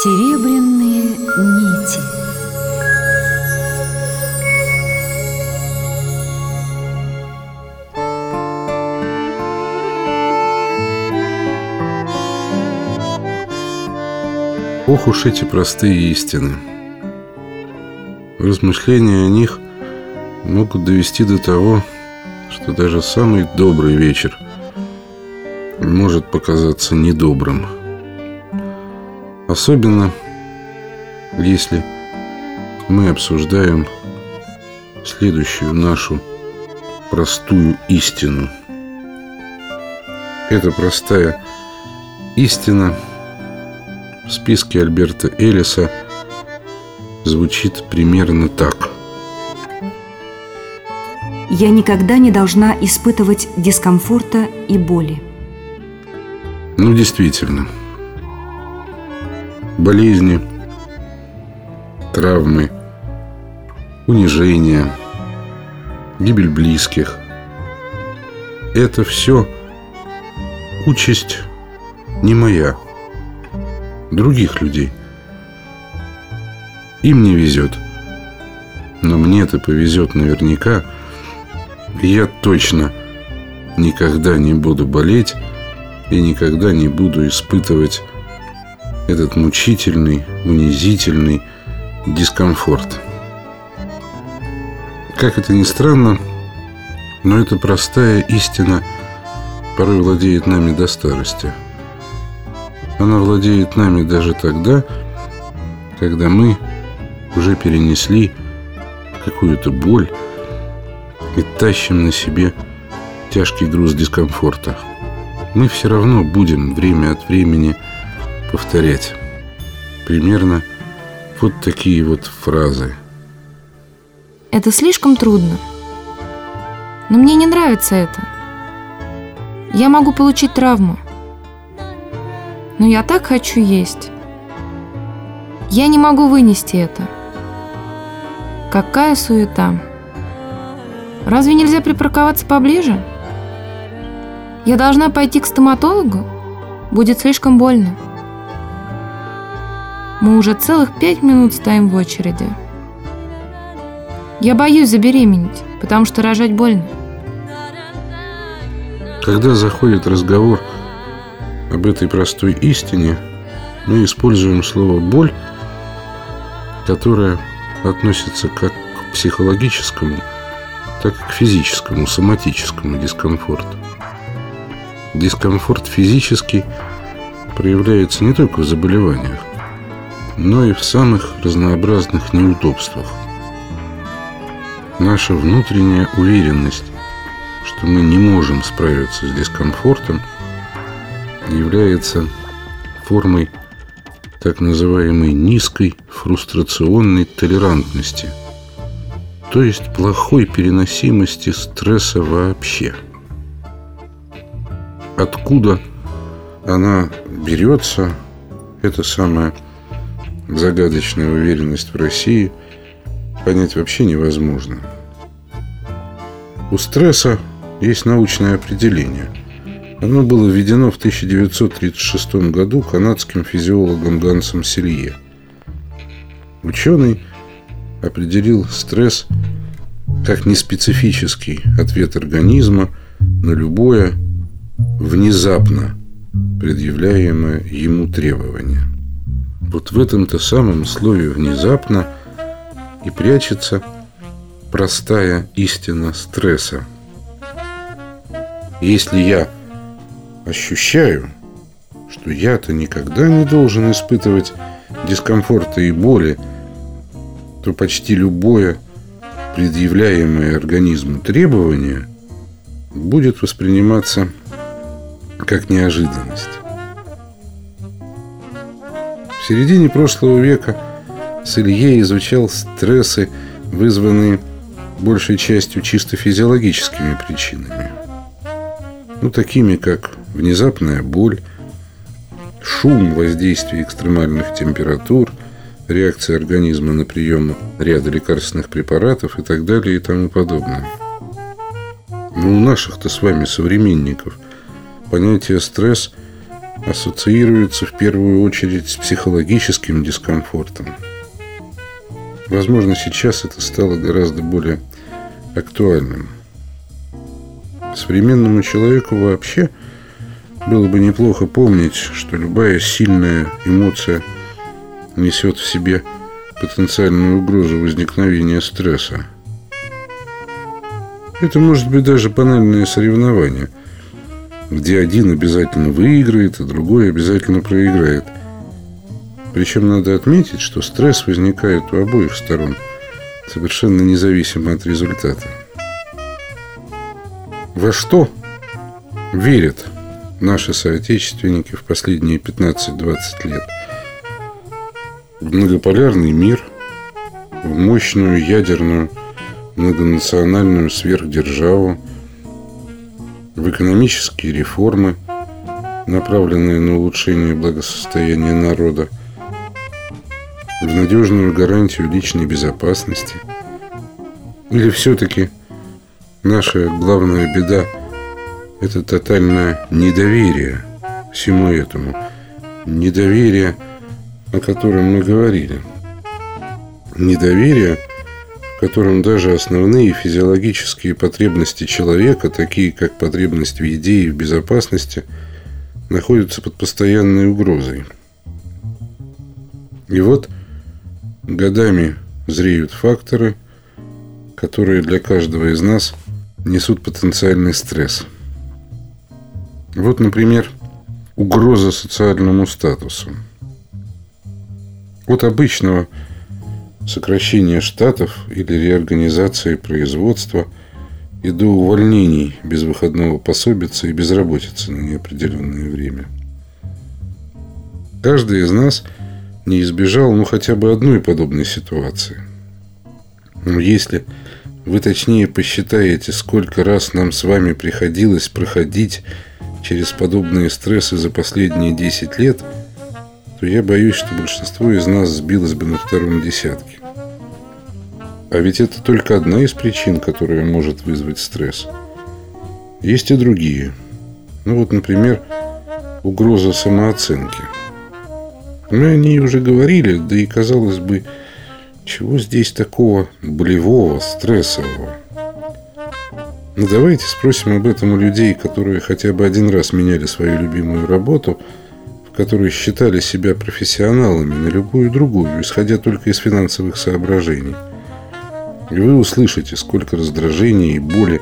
Серебряные нити Ох уж эти простые истины. Размышления о них могут довести до того, что даже самый добрый вечер может показаться недобрым. Особенно, если мы обсуждаем следующую нашу простую истину. Эта простая истина в списке Альберта Элиса звучит примерно так. Я никогда не должна испытывать дискомфорта и боли. Ну, действительно. Болезни, травмы, унижение, гибель близких. Это все участь не моя, других людей. Им не везет. Но мне-то повезет наверняка – я точно никогда не буду болеть и никогда не буду испытывать этот мучительный, унизительный дискомфорт. Как это ни странно, но эта простая истина порой владеет нами до старости. Она владеет нами даже тогда, когда мы уже перенесли какую-то боль, и тащим на себе тяжкий груз дискомфорта. Мы все равно будем время от времени повторять примерно вот такие вот фразы. Это слишком трудно. Но мне не нравится это. Я могу получить травму. Но я так хочу есть. Я не могу вынести это. Какая суета. Разве нельзя припарковаться поближе? Я должна пойти к стоматологу? Будет слишком больно. Мы уже целых пять минут стоим в очереди. Я боюсь забеременеть, потому что рожать больно. Когда заходит разговор об этой простой истине, мы используем слово «боль», которое относится как к психологическому, так и к физическому, соматическому дискомфорту. Дискомфорт физический проявляется не только в заболеваниях, но и в самых разнообразных неудобствах. Наша внутренняя уверенность, что мы не можем справиться с дискомфортом, является формой так называемой низкой фрустрационной толерантности – то есть плохой переносимости стресса вообще. Откуда она берется, эта самая загадочная уверенность в России, понять вообще невозможно. У стресса есть научное определение. Оно было введено в 1936 году канадским физиологом Гансом Селье. Ученый определил стресс как неспецифический ответ организма на любое внезапно предъявляемое ему требование. Вот в этом-то самом слове «внезапно» и прячется простая истина стресса. Если я ощущаю, что я-то никогда не должен испытывать дискомфорта и боли, то почти любое предъявляемое организму требование будет восприниматься как неожиданность. Середине прошлого века Селье изучал стрессы, вызванные большей частью чисто физиологическими причинами. Ну, такими как внезапная боль, шум воздействия экстремальных температур – реакция организма на прием ряда лекарственных препаратов и так далее и тому подобное. Но у наших-то с вами современников понятие стресс ассоциируется в первую очередь с психологическим дискомфортом. Возможно, сейчас это стало гораздо более актуальным. Современному человеку вообще было бы неплохо помнить, что любая сильная эмоция несет в себе потенциальную угрозу возникновения стресса. Это может быть даже банальное соревнование, где один обязательно выиграет, а другой обязательно проиграет. Причем надо отметить, что стресс возникает у обоих сторон, совершенно независимо от результата. Во что верят наши соотечественники в последние 15-20 лет? В многополярный мир, в мощную ядерную многонациональную сверхдержаву, в экономические реформы, направленные на улучшение благосостояния народа, в надежную гарантию личной безопасности? Или все-таки наша главная беда – это тотальное недоверие всему этому, недоверие, о котором мы говорили. Недоверие, в котором даже основные физиологические потребности человека, такие как потребность в еде и в безопасности, находятся под постоянной угрозой. И вот годами зреют факторы, которые для каждого из нас несут потенциальный стресс. Вот, например, угроза социальному статусу. От обычного – сокращения штатов или реорганизации производства и до увольнений без выходного пособица и безработицы на неопределенное время. Каждый из нас не избежал ну хотя бы одной подобной ситуации. Но если вы точнее посчитаете, сколько раз нам с вами приходилось проходить через подобные стрессы за последние 10 лет, то я боюсь, что большинство из нас сбилось бы на втором десятке. А ведь это только одна из причин, которая может вызвать стресс. Есть и другие. Ну вот, например, угроза самооценки. Мы о ней уже говорили, да и казалось бы, чего здесь такого болевого, стрессового? Ну давайте спросим об этом у людей, которые хотя бы один раз меняли свою любимую работу, в которой считали себя профессионалами на любую другую, исходя только из финансовых соображений – и вы услышите, сколько раздражения и боли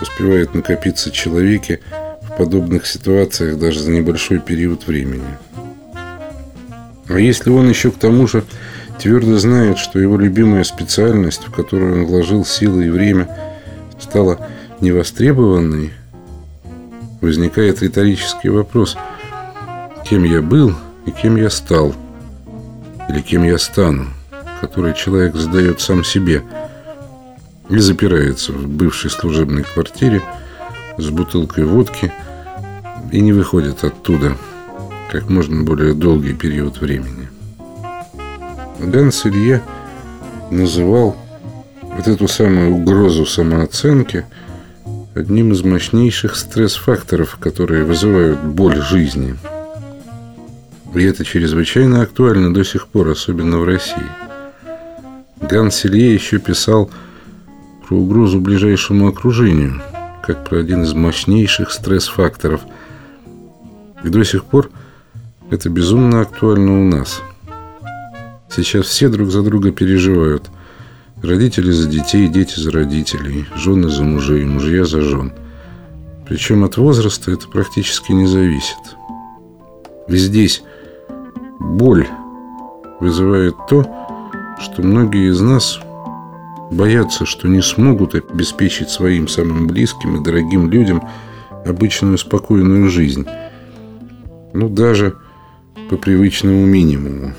успевает накопиться человеке в подобных ситуациях даже за небольшой период времени. А если он еще к тому же твердо знает, что его любимая специальность, в которую он вложил силы и время, стала невостребованной, возникает риторический вопрос, кем я был и кем я стал, или кем я стану, который человек задает сам себе – и запирается в бывшей служебной квартире с бутылкой водки и не выходит оттуда как можно более долгий период времени. Ганс Илье называл вот эту самую угрозу самооценки одним из мощнейших стресс-факторов, которые вызывают боль жизни. И это чрезвычайно актуально до сих пор, особенно в России. Ганс Илье еще писал – про угрозу ближайшему окружению, как про один из мощнейших стресс-факторов. И до сих пор это безумно актуально у нас. Сейчас все друг за друга переживают. Родители за детей, дети за родителей, жены за мужей, мужья за жен. Причем от возраста это практически не зависит. Ведь здесь боль вызывает то, что многие из нас боятся, что не смогут обеспечить своим самым близким и дорогим людям обычную спокойную жизнь. Ну, даже по привычному минимуму.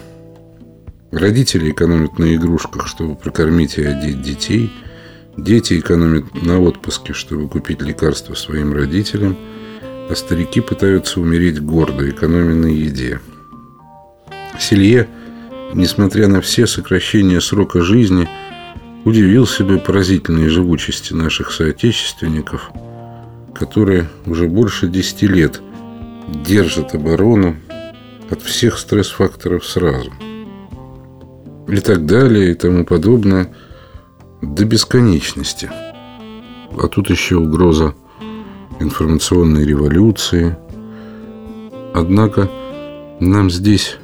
Родители экономят на игрушках, чтобы прокормить и одеть детей. Дети экономят на отпуске, чтобы купить лекарства своим родителям. А старики пытаются умереть гордо, экономя на еде. Селье, несмотря на все сокращения срока жизни – удивился бы поразительной живучести наших соотечественников, которые уже больше десяти лет держит оборону от всех стресс-факторов сразу. И так далее, и тому подобное до бесконечности. А тут еще угроза информационной революции. Однако нам здесь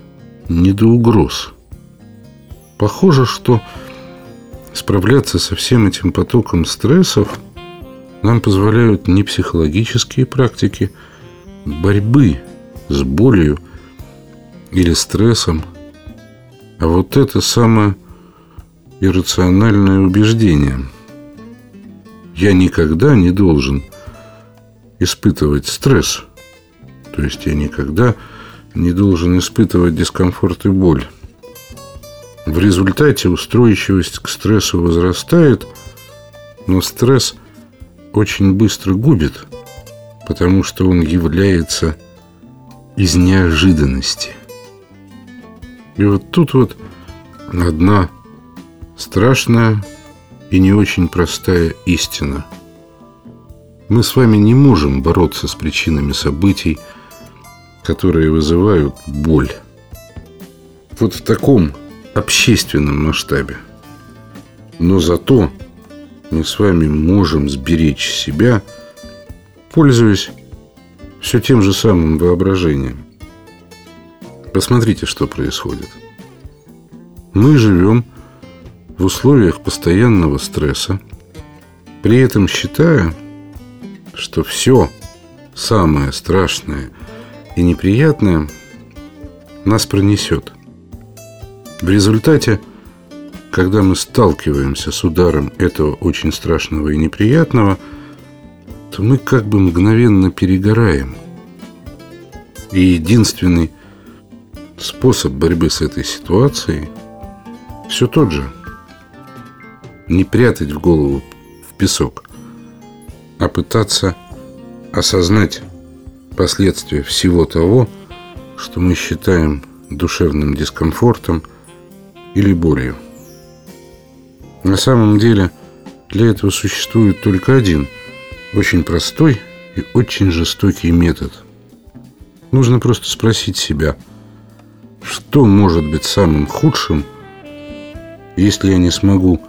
не до угроз. Похоже, что справляться со всем этим потоком стрессов нам позволяют не психологические практики борьбы с болью или стрессом, а вот это самое иррациональное убеждение. Я никогда не должен испытывать стресс. То есть я никогда не должен испытывать дискомфорт и боль. В результате устойчивость к стрессу возрастает, но стресс очень быстро губит, потому что он является из неожиданности. И вот тут вот одна страшная и не очень простая истина. Мы с вами не можем бороться с причинами событий, которые вызывают боль. Вот в таком общественном масштабе. Но зато мы с вами можем сберечь себя, пользуясь все тем же самым воображением. Посмотрите, что происходит. Мы живем в условиях постоянного стресса, при этом считая, что все самое страшное и неприятное нас пронесет – в результате, когда мы сталкиваемся с ударом этого очень страшного и неприятного, то мы как бы мгновенно перегораем. И единственный способ борьбы с этой ситуацией все тот же. Не прятать в голову в песок, а пытаться осознать последствия всего того, что мы считаем душевным дискомфортом – или болью. На самом деле для этого существует только один, очень простой и очень жестокий метод. Нужно просто спросить себя, что может быть самым худшим, если я не смогу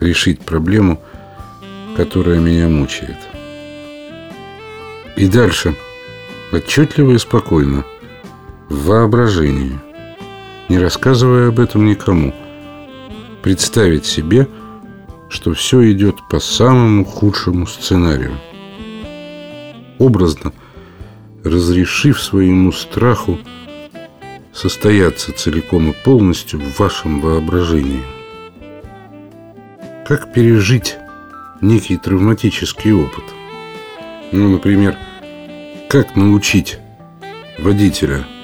решить проблему, которая меня мучает. И дальше, отчетливо и спокойно, в воображении – не рассказывая об этом никому. Представить себе, что все идет по самому худшему сценарию. Образно, разрешив своему страху состояться целиком и полностью в вашем воображении. Как пережить некий травматический опыт? Ну, например, как научить водителя –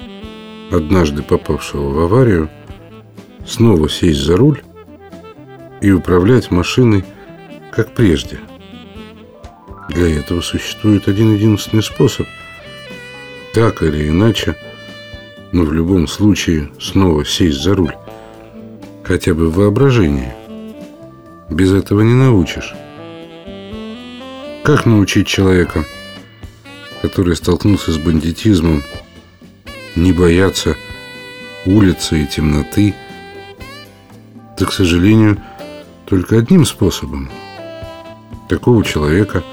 однажды попавшего в аварию, снова сесть за руль и управлять машиной, как прежде. Для этого существует один единственный способ. Так или иначе, но в любом случае снова сесть за руль. Хотя бы в воображении. Без этого не научишь. Как научить человека, который столкнулся с бандитизмом, не бояться улицы и темноты, то, к сожалению, только одним способом. Такого человека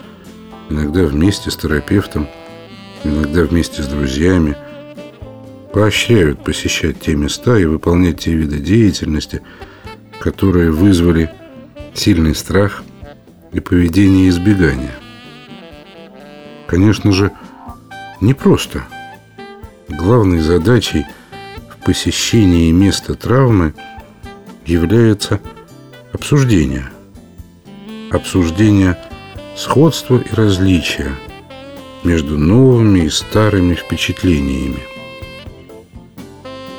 иногда вместе с терапевтом, иногда вместе с друзьями поощряют посещать те места и выполнять те виды деятельности, которые вызвали сильный страх и поведение избегания. Конечно же, непросто – Главной задачей в посещении места травмы является обсуждение. Обсуждение сходства и различия между новыми и старыми впечатлениями.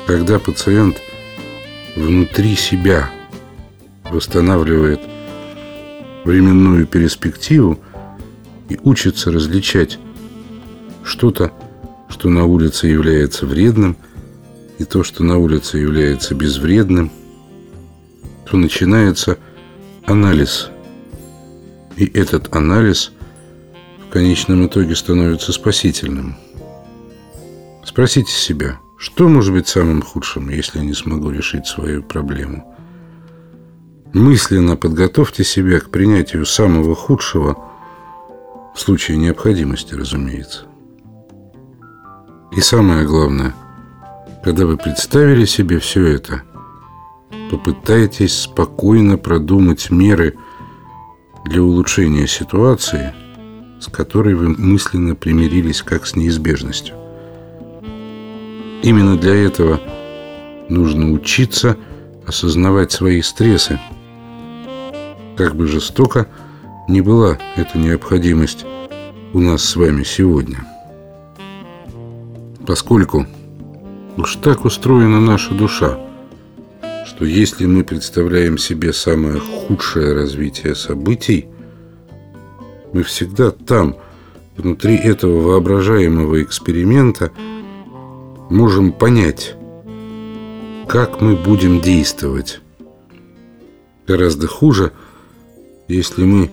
Когда пациент внутри себя восстанавливает временную перспективу и учится различать что-то что на улице является вредным, и то, что на улице является безвредным, то начинается анализ. И этот анализ в конечном итоге становится спасительным. Спросите себя, что может быть самым худшим, если я не смогу решить свою проблему? Мысленно подготовьте себя к принятию самого худшего, в случае необходимости, разумеется. И самое главное, когда вы представили себе все это, попытайтесь спокойно продумать меры для улучшения ситуации, с которой вы мысленно примирились как с неизбежностью. Именно для этого нужно учиться осознавать свои стрессы. Как бы жестоко ни была эта необходимость у нас с вами сегодня – поскольку уж так устроена наша душа, что если мы представляем себе самое худшее развитие событий, мы всегда там, внутри этого воображаемого эксперимента, можем понять, как мы будем действовать. Гораздо хуже, если мы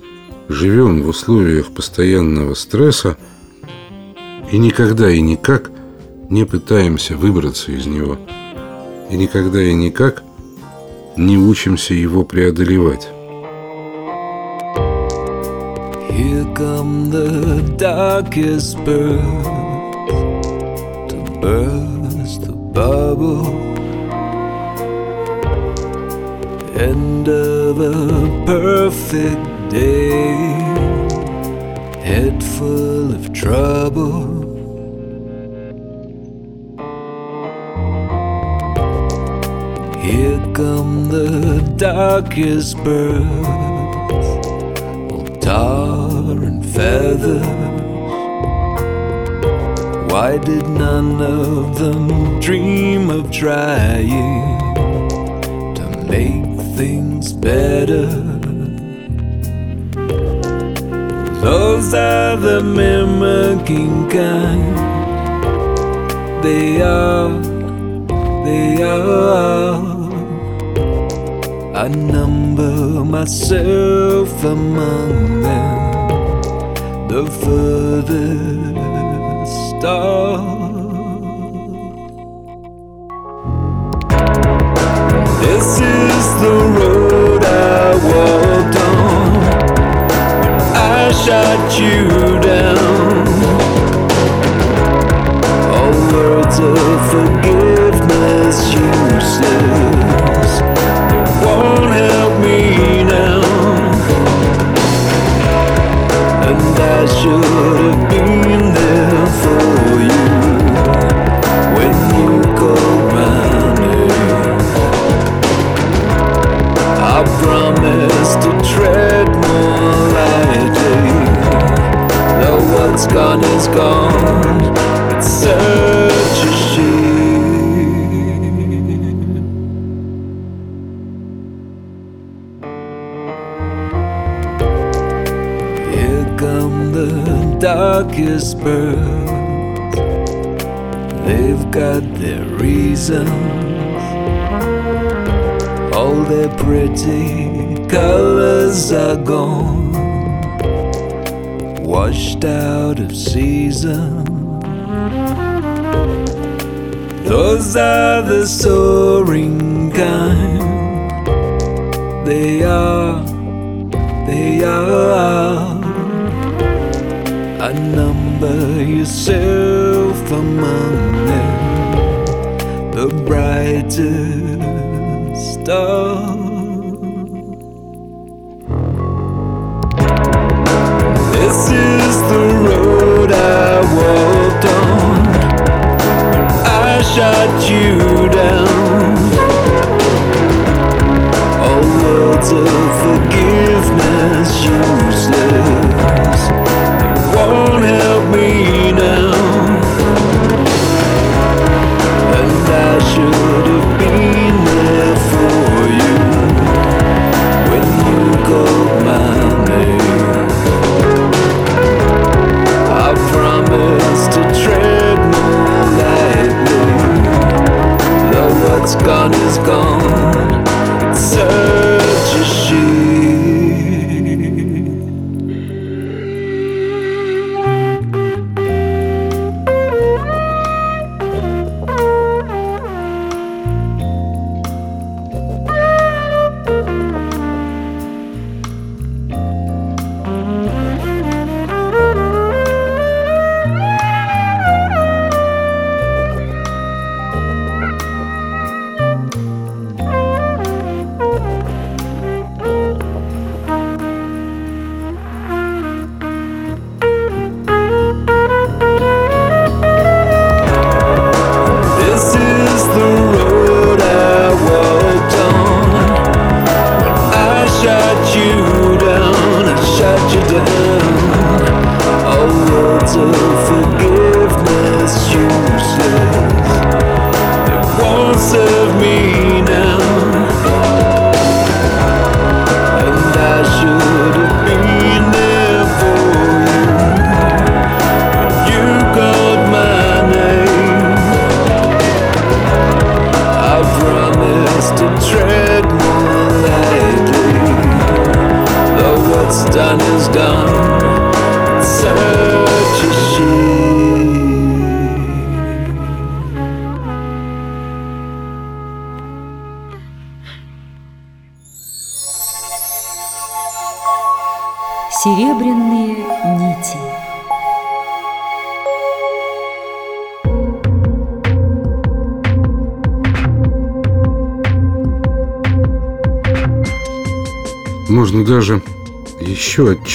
живем в условиях постоянного стресса и никогда и никак не пытаемся выбраться из него и никогда и никак не учимся его преодолевать. Here come the darkest birds to burst the bubble. End of a perfect day, head full of trouble. Here come the darkest birds, all tar and feathers. Why did none of them dream of trying to make things better? Those are the mimicking kind. They are, they are. I number myself among them, the furthest star. This is the road I walked on when I shot you down. All words of forgiveness useless This is the road I walked on I shot you down. All words of forgiveness useless won't help me God is gone.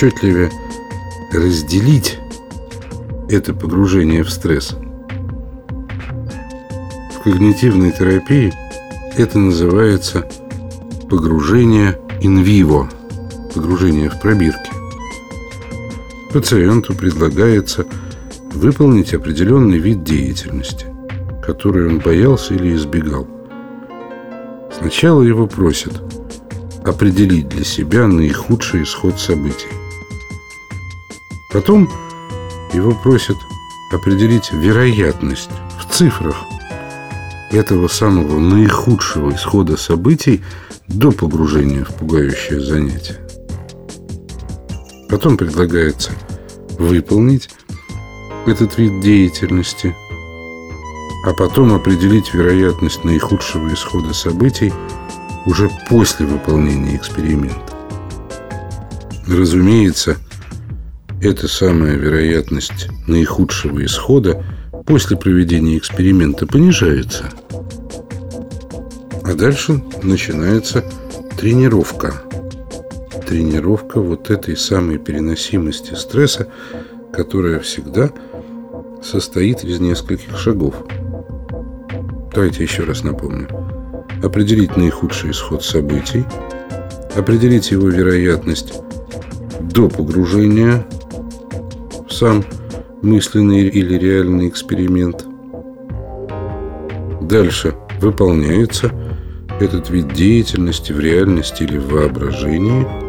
Отчетливее разделить это погружение в стресс. В когнитивной терапии это называется погружение инвиво, погружение в пробирки пациенту предлагается выполнить определенный вид деятельности, который он боялся или избегал. Сначала его просят определить для себя наихудший исход событий. Потом его просят определить вероятность в цифрах этого самого наихудшего исхода событий до погружения в пугающее занятие. Потом предлагается выполнить этот вид деятельности, а потом определить вероятность наихудшего исхода событий уже после выполнения эксперимента. Разумеется, эта самая вероятность наихудшего исхода после проведения эксперимента понижается. А дальше начинается тренировка – тренировка вот этой самой переносимости стресса, которая всегда состоит из нескольких шагов. Давайте еще раз напомню. Определить наихудший исход событий, определить его вероятность до погружения сам мысленный или реальный эксперимент. Дальше выполняется этот вид деятельности в реальности или в воображении –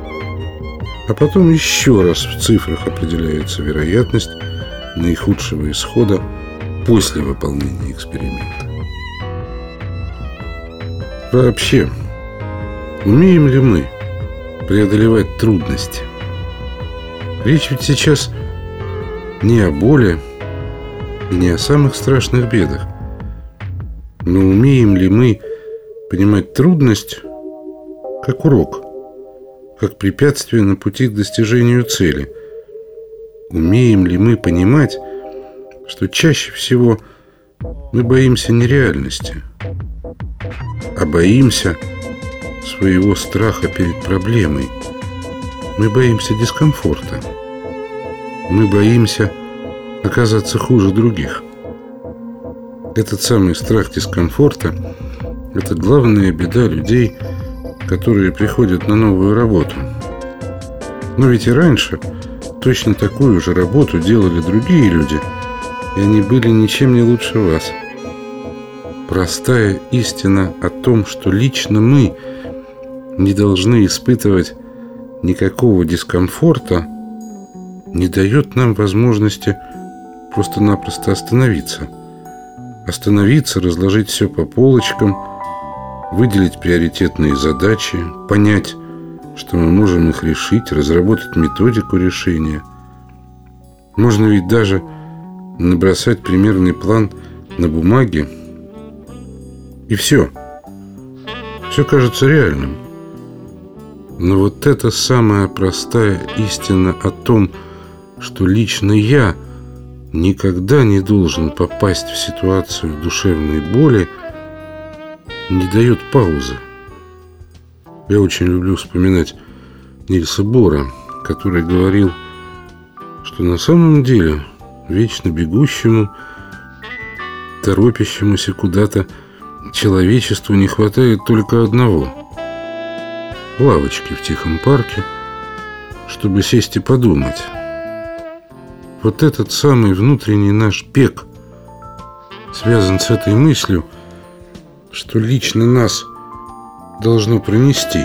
а потом еще раз в цифрах определяется вероятность наихудшего исхода после выполнения эксперимента. Вообще, умеем ли мы преодолевать трудности? Речь ведь сейчас не о боли не о самых страшных бедах. Но умеем ли мы понимать трудность как урок – как препятствие на пути к достижению цели. Умеем ли мы понимать, что чаще всего мы боимся нереальности, а боимся своего страха перед проблемой. Мы боимся дискомфорта. Мы боимся оказаться хуже других. Этот самый страх дискомфорта – это главная беда людей – которые приходят на новую работу. Но ведь и раньше точно такую же работу делали другие люди, и они были ничем не лучше вас. Простая истина о том, что лично мы не должны испытывать никакого дискомфорта, не дает нам возможности просто-напросто остановиться. Остановиться, разложить все по полочкам – выделить приоритетные задачи, понять, что мы можем их решить, разработать методику решения. Можно ведь даже набросать примерный план на бумаге, и все. Все кажется реальным. Но вот эта самая простая истина о том, что лично я никогда не должен попасть в ситуацию душевной боли – не дает паузы. Я очень люблю вспоминать Нильса Бора, который говорил, что на самом деле вечно бегущему, торопящемуся куда-то человечеству не хватает только одного – лавочки в тихом парке, чтобы сесть и подумать. Вот этот самый внутренний наш бег связан с этой мыслью, что лично нас должно пронести.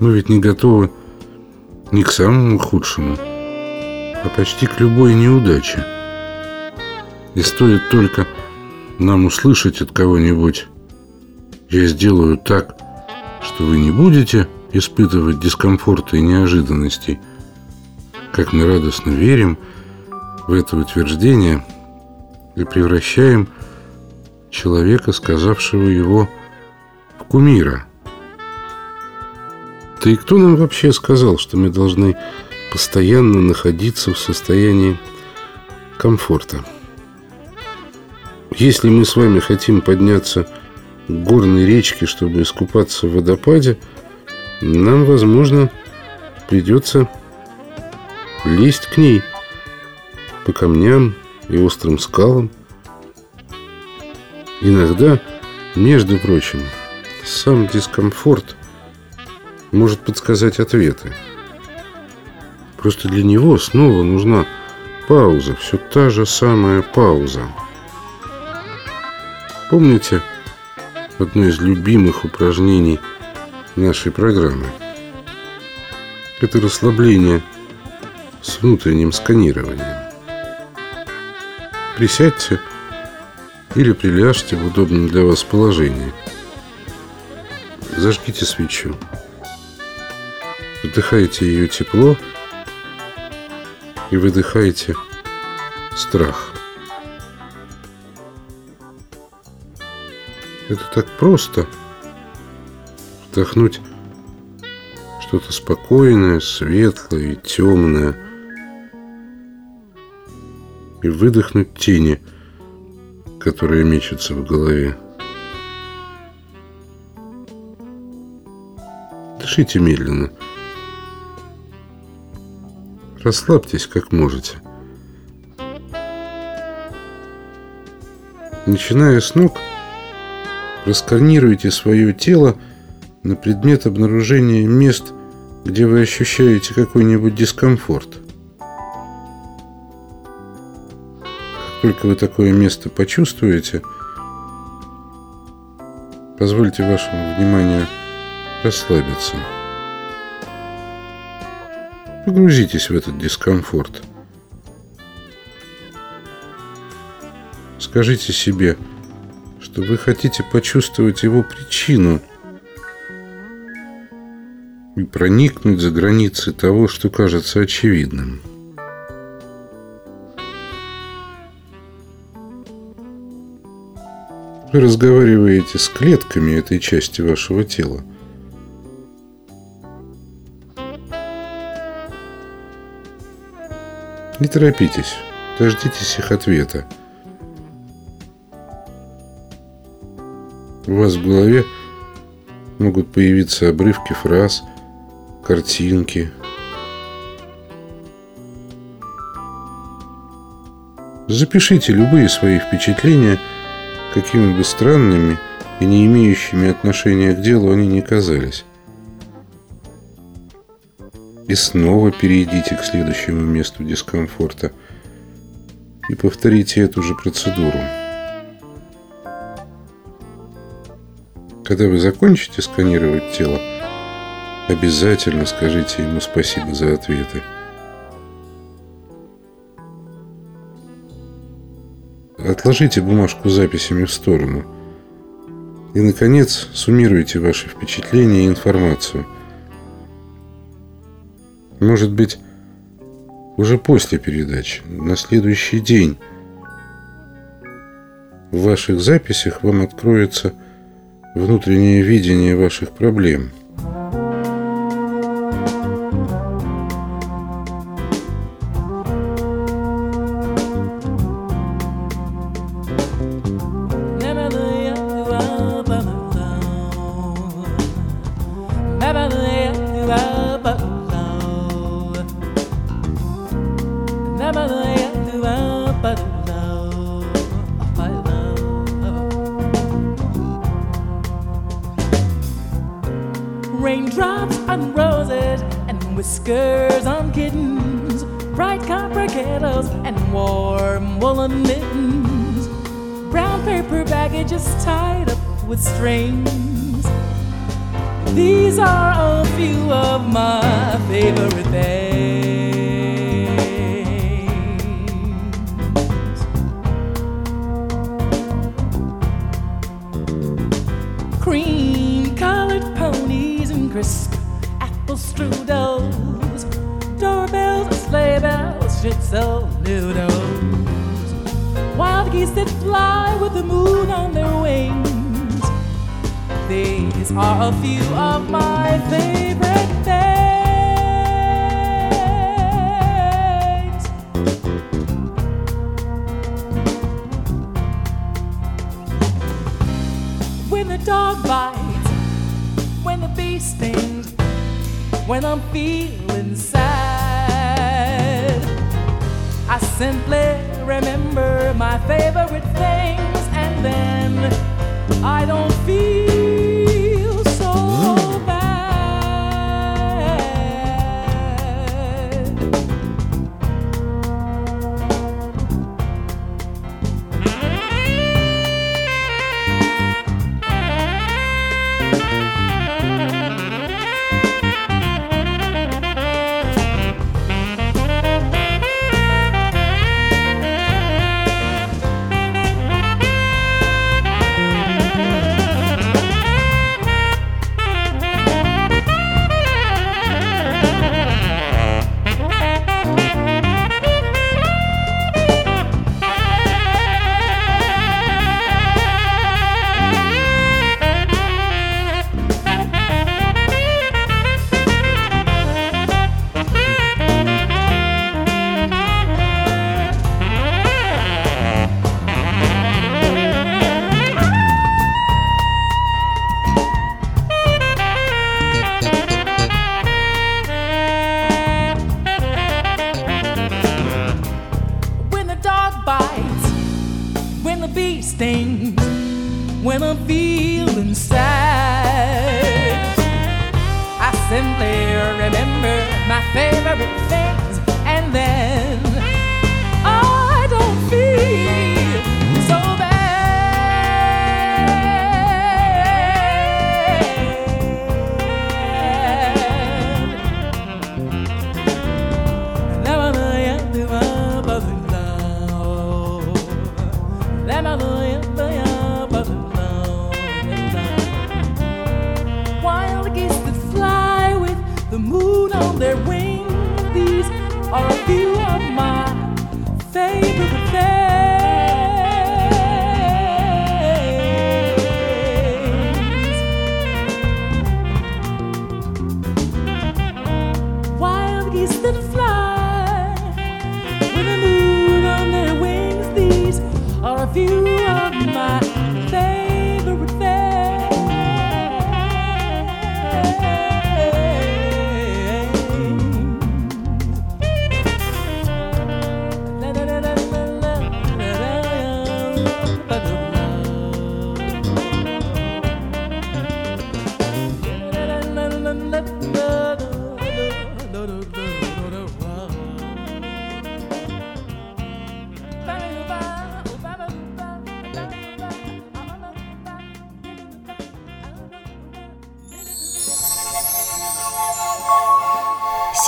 Мы ведь не готовы ни к самому худшему, а почти к любой неудаче. И стоит только нам услышать от кого-нибудь «Я сделаю так, что вы не будете испытывать дискомфорта и неожиданностей», как мы радостно верим в это утверждение и превращаем человека, сказавшего его, в кумира. Да и кто нам вообще сказал, что мы должны постоянно находиться в состоянии комфорта? Если мы с вами хотим подняться к горной речке, чтобы искупаться в водопаде, нам, возможно, придется лезть к ней по камням и острым скалам. Иногда, между прочим, сам дискомфорт может подсказать ответы. Просто для него снова нужна пауза, все та же самая пауза. Помните одно из любимых упражнений нашей программы? Это расслабление с внутренним сканированием. Присядьте или приляжьте в удобном для вас положении. Зажгите свечу. Вдыхайте ее тепло и выдыхайте страх. Это так просто. Вдохнуть что-то спокойное, светлое и темное. И выдохнуть тени, которые мечутся в голове. Дышите медленно. Расслабьтесь как можете. Начиная с ног, Просканируйте свое тело на предмет обнаружения мест, где вы ощущаете какой-нибудь дискомфорт. Только вы такое место почувствуете, позвольте вашему вниманию расслабиться. Погрузитесь в этот дискомфорт. Скажите себе – что вы хотите почувствовать его причину и проникнуть за границы того, что кажется очевидным. Вы разговариваете с клетками этой части вашего тела. Не торопитесь, дождитесь их ответа. У вас в голове могут появиться обрывки фраз, картинки. Запишите любые свои впечатления, какими бы странными и не имеющими отношения к делу они не казались. И снова перейдите к следующему месту дискомфорта и повторите эту же процедуру. Когда вы закончите сканировать тело, обязательно скажите ему спасибо за ответы. Отложите бумажку с записями в сторону. И, наконец, суммируйте ваши впечатления и информацию. Может быть, уже после передачи, на следующий день, в ваших записях вам откроется внутреннее видение ваших проблем. When I'm feeling sad, I simply remember my favorite things and then I don't feel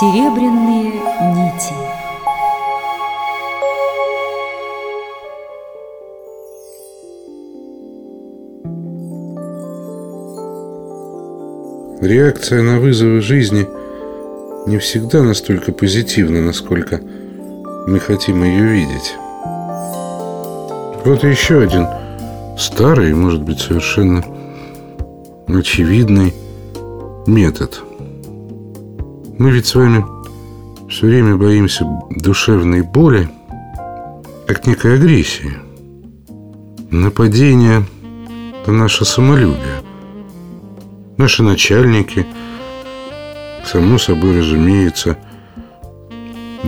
Серебряные нити. Реакция на вызовы жизни не всегда настолько позитивна, насколько мы хотим ее видеть. Вот еще один старый, может быть, совершенно очевидный метод. Мы ведь с вами все время боимся душевной боли, как некой агрессии. Нападение – это наше самолюбие. Наши начальники, само собой разумеется,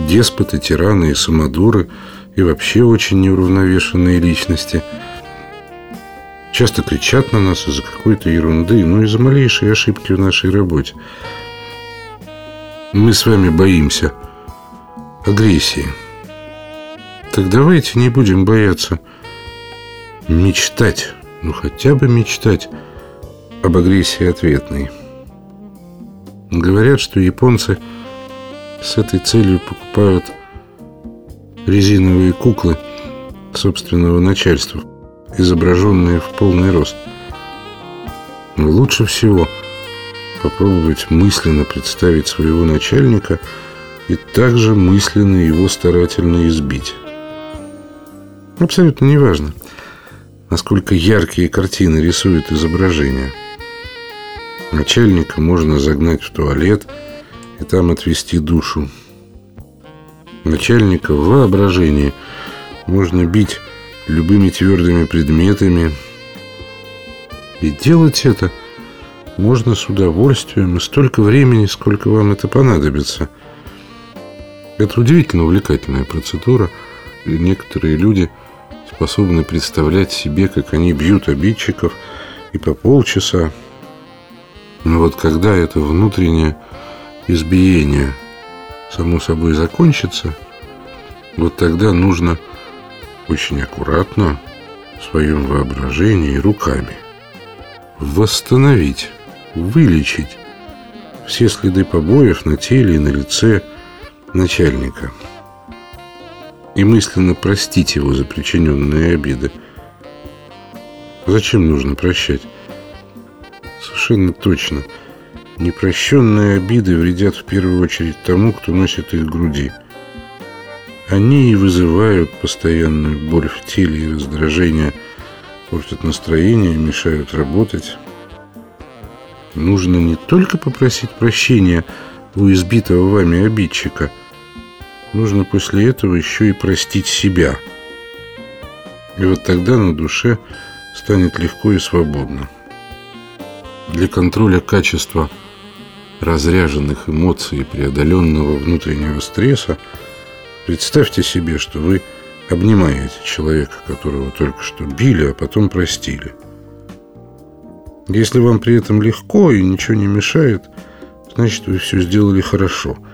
деспоты, тираны и самодуры и вообще очень неуравновешенные личности часто кричат на нас из-за какой-то ерунды, ну и за малейшие ошибки в нашей работе. Мы с вами боимся агрессии. Так давайте не будем бояться мечтать, ну хотя бы мечтать об агрессии ответной. Говорят, что японцы с этой целью покупают резиновые куклы собственного начальства, изображенные в полный рост. Но лучше всего попробовать мысленно представить своего начальника и также мысленно его старательно избить. Абсолютно неважно, насколько яркие картины рисуют изображение. Начальника можно загнать в туалет и там отвести душу. Начальника в воображении можно бить любыми твердыми предметами. И делать это можно с удовольствием и столько времени, сколько вам это понадобится. Это удивительно увлекательная процедура. И некоторые люди – способны представлять себе, как они бьют обидчиков и по полчаса. Но вот когда это внутреннее избиение само собой закончится, вот тогда нужно очень аккуратно в своем воображении руками восстановить, вылечить все следы побоев на теле и на лице начальника – и мысленно простить его за причиненные обиды. Зачем нужно прощать? Совершенно точно. Непрощенные обиды вредят в первую очередь тому, кто носит их в груди. Они и вызывают постоянную боль в теле и раздражение, портят настроение, мешают работать. Нужно не только попросить прощения у избитого вами обидчика – нужно после этого еще и простить себя. И вот тогда на душе станет легко и свободно. Для контроля качества разряженных эмоций и преодоленного внутреннего стресса представьте себе, что вы обнимаете человека, которого только что били, а потом простили. Если вам при этом легко и ничего не мешает, значит вы все сделали хорошо –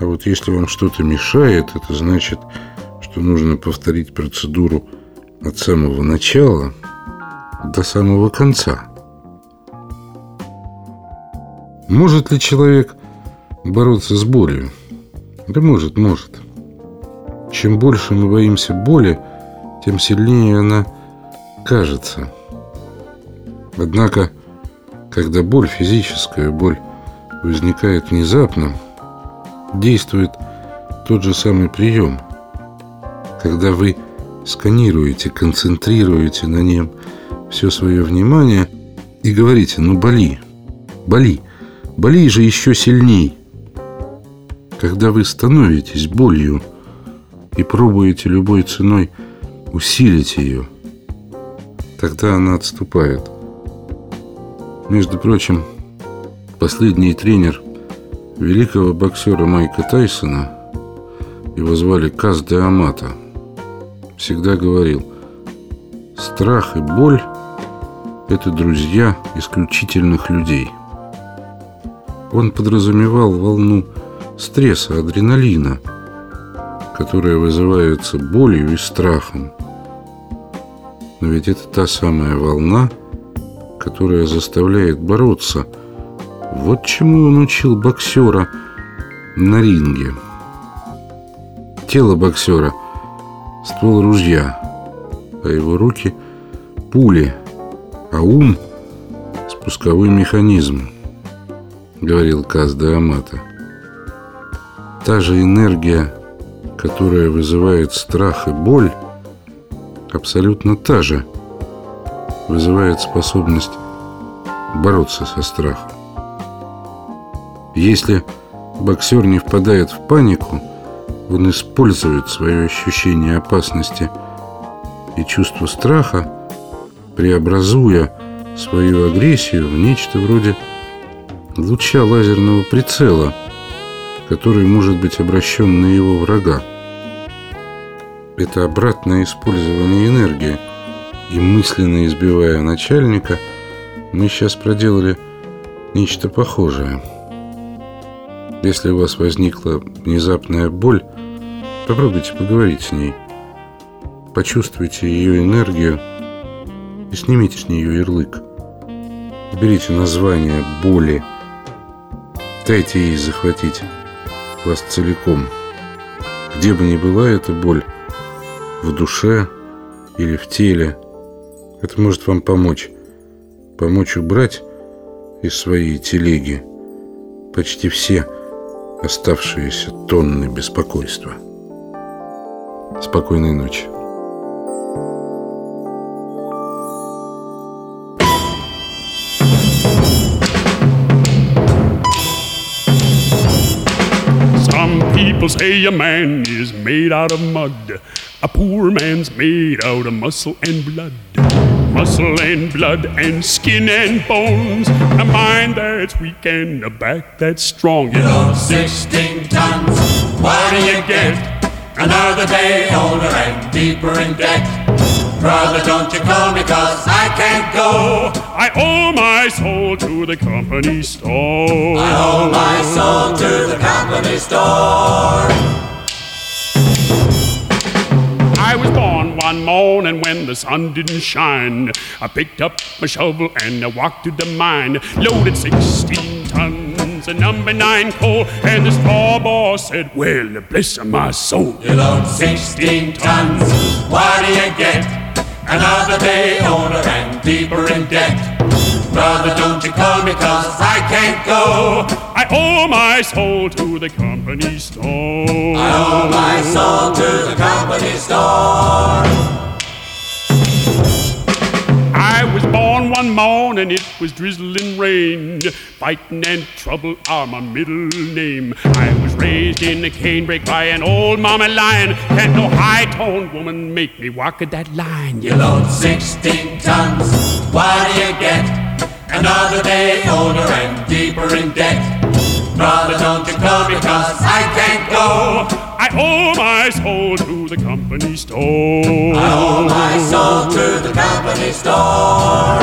а вот если вам что-то мешает, это значит, что нужно повторить процедуру от самого начала до самого конца. Может ли человек бороться с болью? Да может, может. Чем больше мы боимся боли, тем сильнее она кажется. Однако, когда боль, физическая боль, возникает внезапно – действует тот же самый прием. Когда вы сканируете, концентрируете на нем все свое внимание и говорите «ну боли, боли, боли же еще сильней». Когда вы становитесь болью и пробуете любой ценой усилить ее, тогда она отступает. Между прочим, последний тренер – великого боксера Майка Тайсона, его звали Каз де Амата, всегда говорил, страх и боль – это друзья исключительных людей. Он подразумевал волну стресса, адреналина, которая вызывается болью и страхом. Но ведь это та самая волна, которая заставляет бороться – вот чему он учил боксера на ринге. Тело боксера – ствол ружья, а его руки – пули, а ум – спусковой механизм, говорил Казда Амата. Та же энергия, которая вызывает страх и боль, абсолютно та же вызывает способность бороться со страхом. Если боксер не впадает в панику, он использует свое ощущение опасности и чувство страха, преобразуя свою агрессию в нечто вроде луча лазерного прицела, который может быть обращен на его врага. Это обратное использование энергии. И мысленно избивая начальника, мы сейчас проделали нечто похожее – если у вас возникла внезапная боль, Попробуйте поговорить с ней. Почувствуйте ее энергию и снимите с нее ярлык. Берите название боли. Дайте ей захватить вас целиком. Где бы ни была эта боль, в душе или в теле, это может вам помочь. Помочь убрать из своей телеги почти все оставшиеся тонны беспокойства. Спокойной ночи. People say a man is made out of mud. A poor man's made out of muscle and blood. Muscle and blood and skin and bones. A mind that's weak and a back that's strong. You know, 16 tons, what do you get? Another day older and deeper in debt. Brother, don't you call me cause I can't go. I owe my soul to the company store. I owe my soul to the company store. I was born one morning when the sun didn't shine. I picked up my shovel and I walked to the mine, loaded 16 tons of number nine coal. And the straw boss said, Well, bless my soul. You load 16 tons, what do you get? Another day older and deeper in debt. Brother, don't you call me cause I can't go. I owe my soul to the company store. I owe my soul to the company store. I was born one morning, it was drizzling rain. Fighting and trouble are my middle name. I was raised in a canebrake by an old mama lion. Can't no high-toned woman make me walk at that line. You load 16 tons, what do you get? Another day older and deeper in debt. Brother, don't you call me cause I can't go. I owe my soul to the company store. I owe my soul to the company store.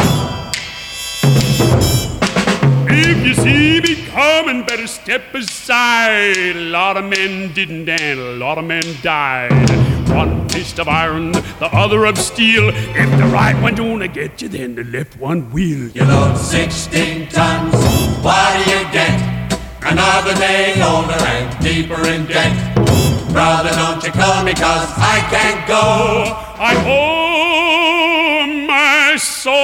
If you see me coming, better step aside. A lot of men didn't, and a lot of men died. One fist of iron, the other of steel. If the right one don't get you, then the left one will. You load 16 tons, what do you get? Another day older and deeper in debt. Brother, don't you call me cause I can't go. I owe my soul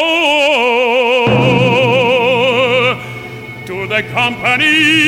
to the company.